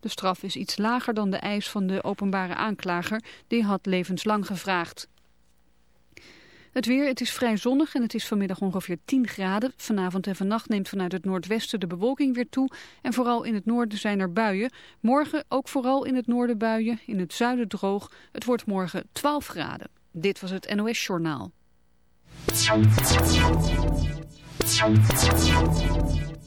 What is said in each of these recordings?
De straf is iets lager dan de eis van de openbare aanklager. Die had levenslang gevraagd. Het weer, het is vrij zonnig en het is vanmiddag ongeveer 10 graden. Vanavond en vannacht neemt vanuit het noordwesten de bewolking weer toe. En vooral in het noorden zijn er buien. Morgen ook vooral in het noorden buien, in het zuiden droog. Het wordt morgen 12 graden. Dit was het NOS Journaal.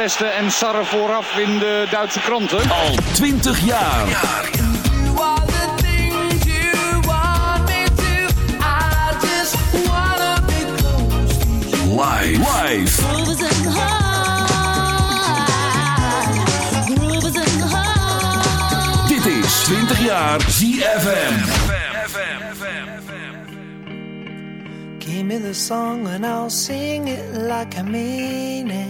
pesten en sarren vooraf in de Duitse kranten. Al 20 jaar. Live. Live. Dit is 20 jaar ZFM. Give me the song and I'll sing it like I mean it.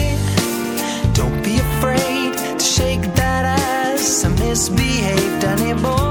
afraid to shake that ass. I misbehaved, honey boy.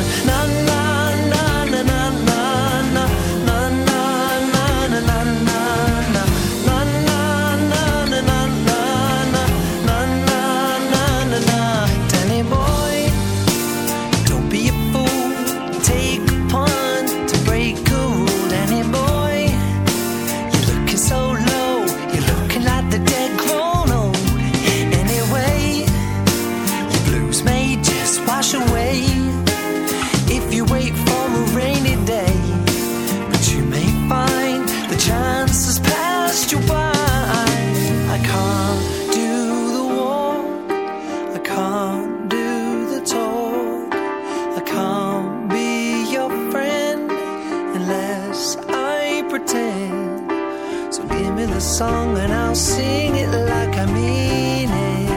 The song and I'll sing it like I mean it.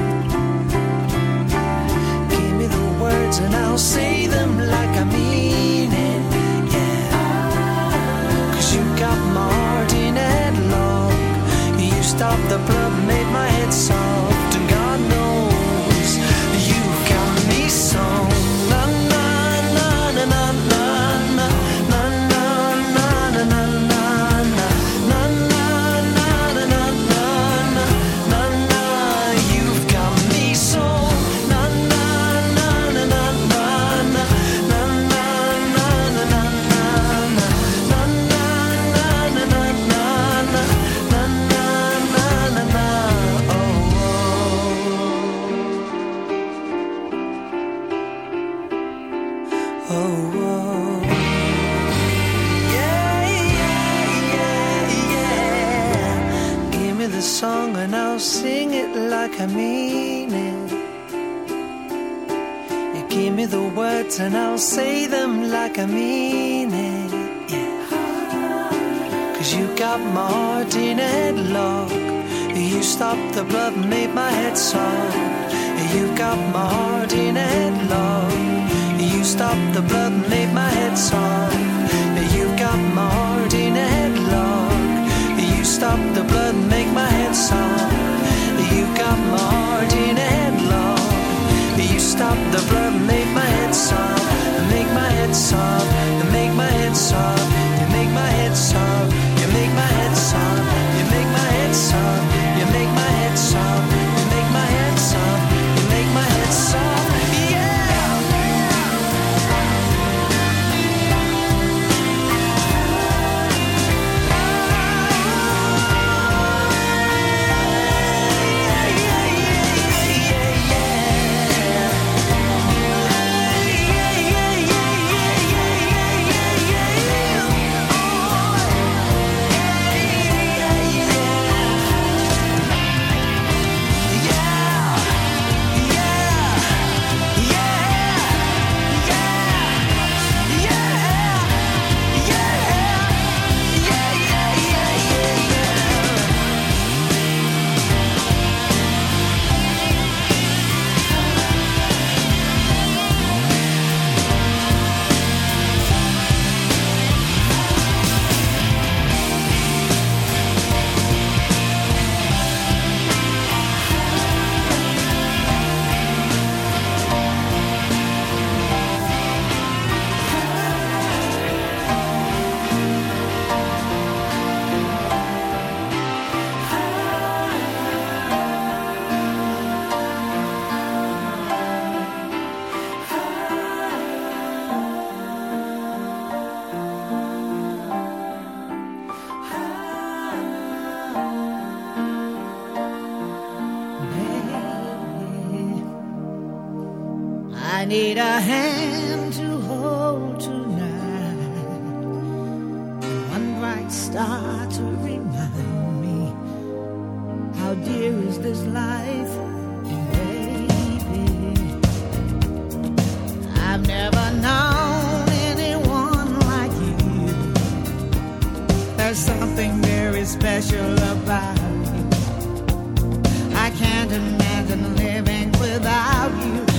Give me the words and I'll say them like I mean it. Yeah. Cause you got my heart in headlock. You stopped the blood, made my head soft. It like I mean it. You give me the words and I'll say them like I mean it. Cause you got my heart in headlock. You stopped the blood and made my head soft. You got my heart in headlock. You stopped the blood and made my head soft. You got my heart in a headlock. You stopped the blood and make my head soft. Got my heart in a headlock. You stopped the blood make my head soft. Make my head soft. Make my head soft. You make my head soft. You make my head soft. You make my head soft. very special about you. I can't imagine living without you.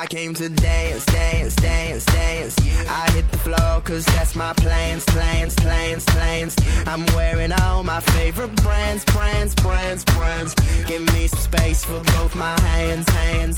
I came to dance, dance, dance, dance. I hit the floor 'cause that's my plans, plans, plans, plans. I'm wearing all my favorite brands, brands, brands, brands. Give me some space for both my hands, hands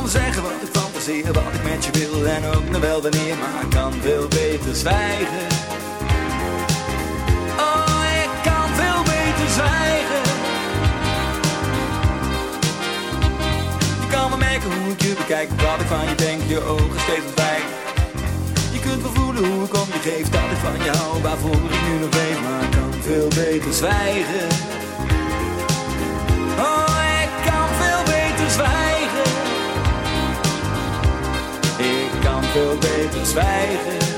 kan zeggen wat ik fantaseer, wat ik met je wil en ook nog wel wanneer, maar ik kan veel beter zwijgen. Oh, ik kan veel beter zwijgen. Je kan wel merken hoe ik je bekijk, wat ik van je denk, je ogen steeds ontwijken. Je kunt wel voelen hoe ik om je geef, dat ik van je hou, waarvoor ik nu nog leef, maar ik kan veel beter zwijgen. Oh, veel beter zwijgen.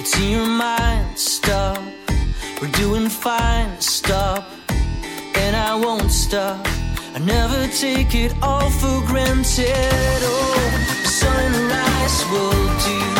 It's in your mind? Stop. We're doing fine. Stop. And I won't stop. I never take it all for granted. Oh, sunrise will do.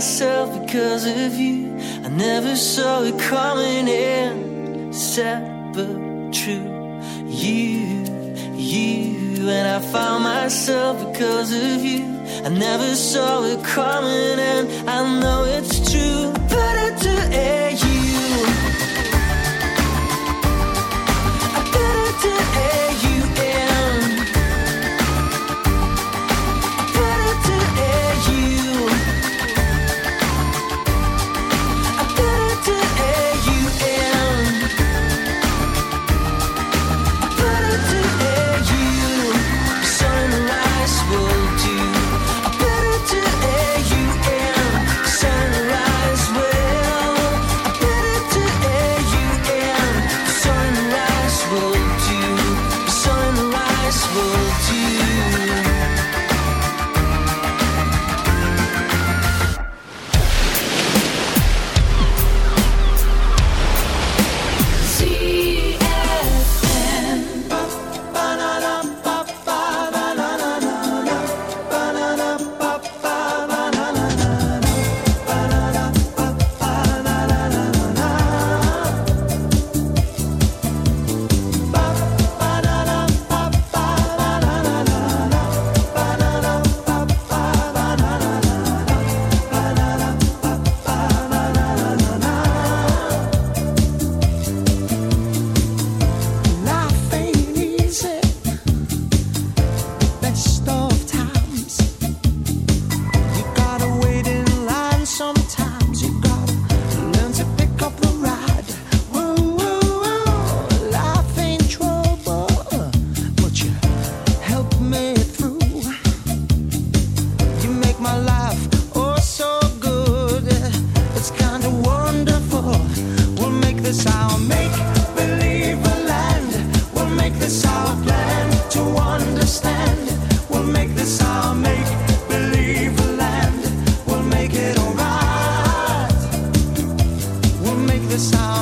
myself because of you. I never saw it coming in, sad but true. You, you, and I found myself because of you. I never saw it coming, and I know it's true. Better to air you. I better to air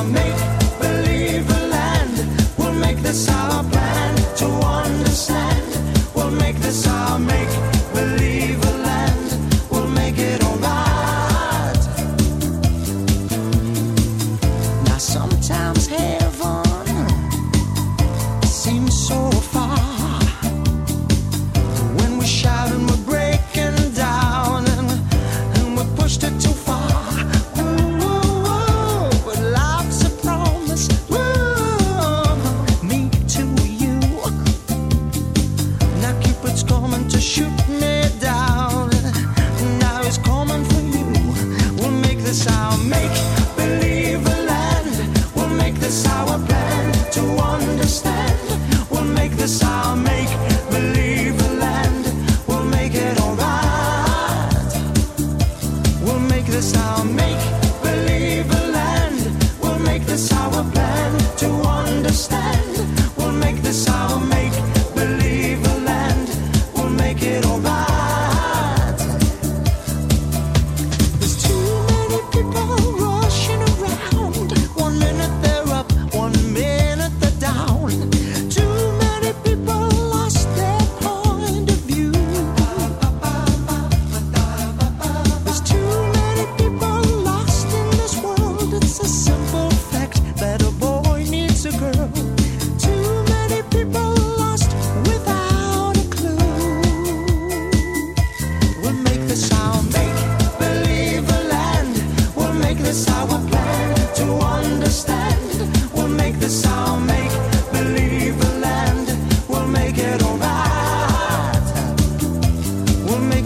this our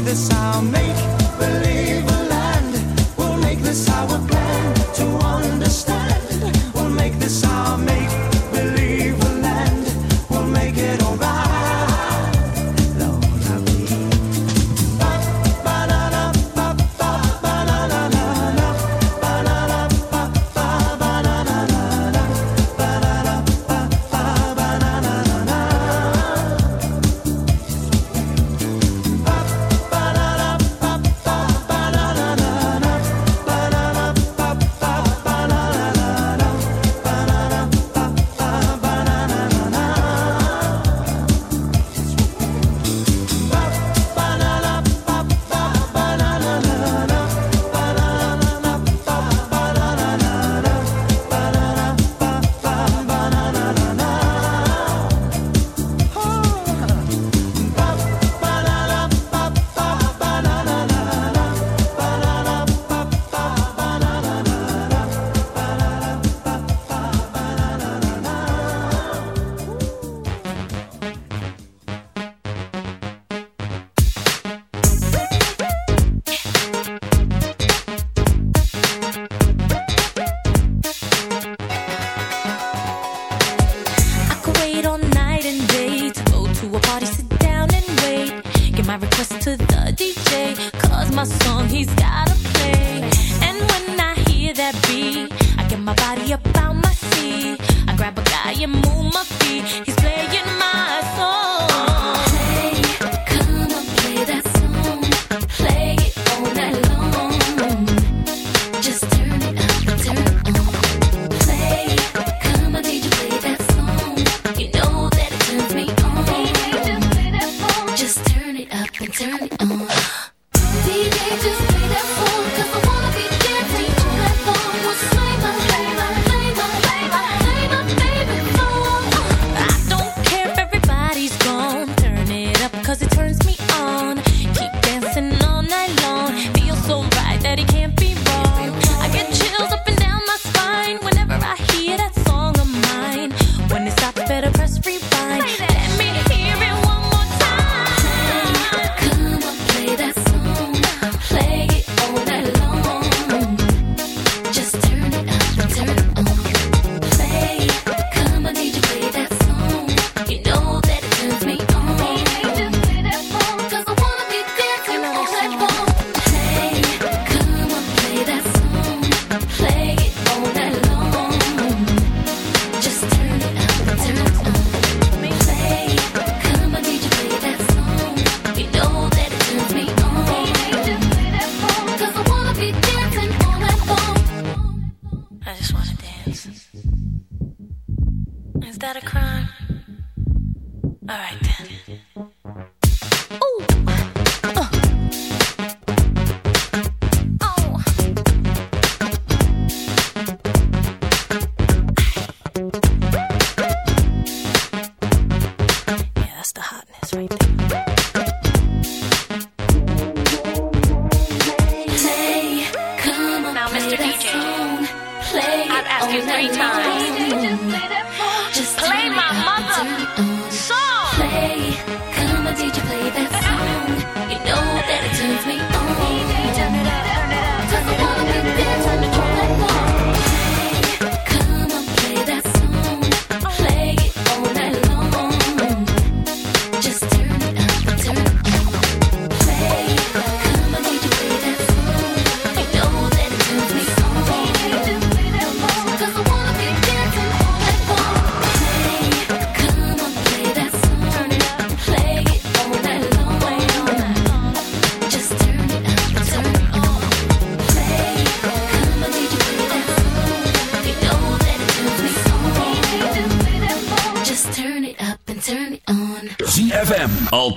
this I'll make believe.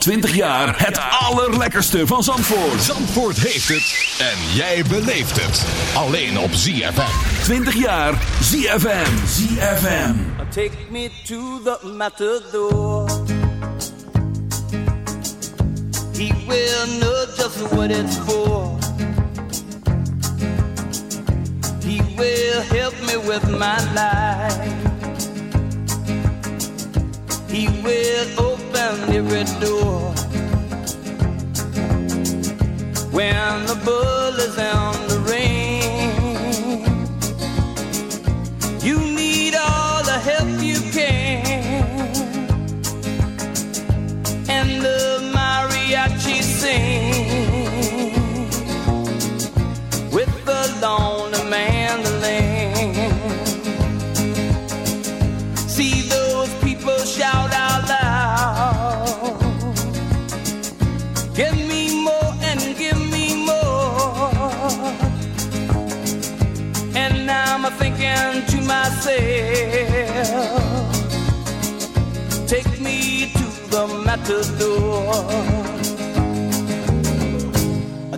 20 jaar het allerlekkerste van Zandvoort. Zandvoort heeft het en jij beleeft het. Alleen op ZFM. 20 jaar ZFM. ZFM. Take me to the. He will know just what it's for. He will help me with my life. He will behind every door. When the bullet's is on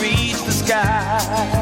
reach the sky.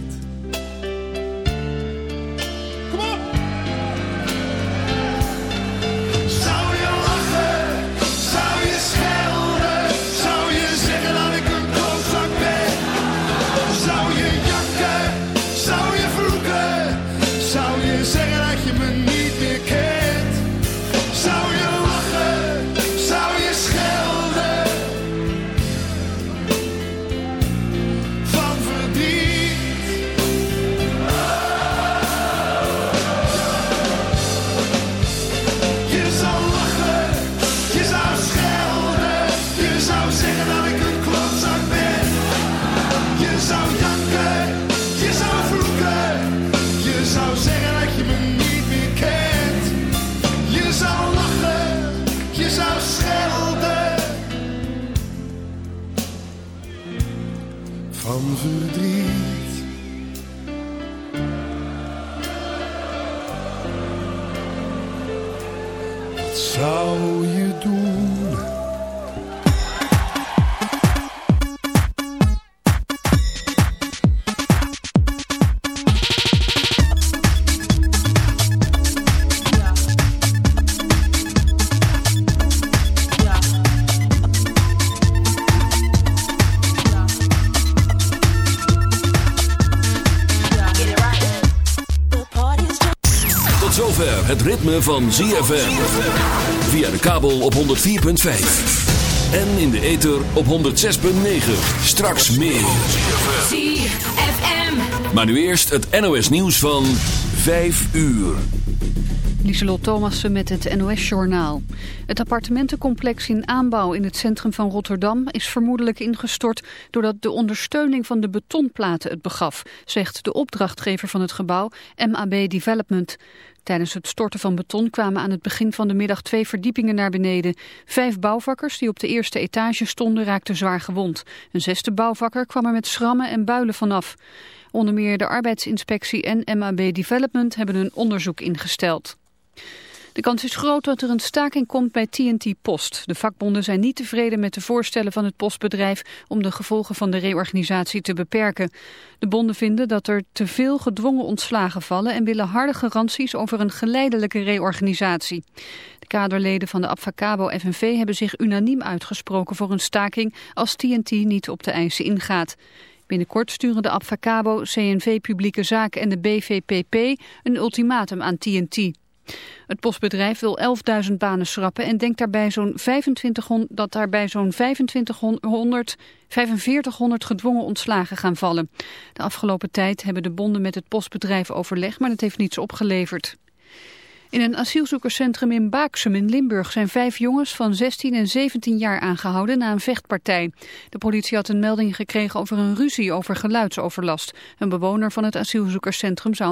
Het ritme van ZFM. Via de kabel op 104.5. En in de ether op 106.9. Straks meer. ZFM. Maar nu eerst het NOS nieuws van 5 uur. Lieselot Thomassen met het NOS-journaal. Het appartementencomplex in aanbouw in het centrum van Rotterdam is vermoedelijk ingestort doordat de ondersteuning van de betonplaten het begaf, zegt de opdrachtgever van het gebouw MAB Development. Tijdens het storten van beton kwamen aan het begin van de middag twee verdiepingen naar beneden. Vijf bouwvakkers die op de eerste etage stonden raakten zwaar gewond. Een zesde bouwvakker kwam er met schrammen en builen vanaf. Onder meer de arbeidsinspectie en MAB Development hebben een onderzoek ingesteld. De kans is groot dat er een staking komt bij TNT Post. De vakbonden zijn niet tevreden met de voorstellen van het postbedrijf om de gevolgen van de reorganisatie te beperken. De bonden vinden dat er te veel gedwongen ontslagen vallen en willen harde garanties over een geleidelijke reorganisatie. De kaderleden van de Abfacabo FNV hebben zich unaniem uitgesproken voor een staking als TNT niet op de eisen ingaat. Binnenkort sturen de Abfacabo, CNV Publieke Zaken en de BVPP een ultimatum aan TNT. Het postbedrijf wil 11.000 banen schrappen en denkt daarbij zo'n 2500, dat daarbij zo'n 2500, 4500 gedwongen ontslagen gaan vallen. De afgelopen tijd hebben de bonden met het postbedrijf overleg, maar dat heeft niets opgeleverd. In een asielzoekerscentrum in Baaksum in Limburg zijn vijf jongens van 16 en 17 jaar aangehouden na een vechtpartij. De politie had een melding gekregen over een ruzie over geluidsoverlast. Een bewoner van het asielzoekerscentrum zou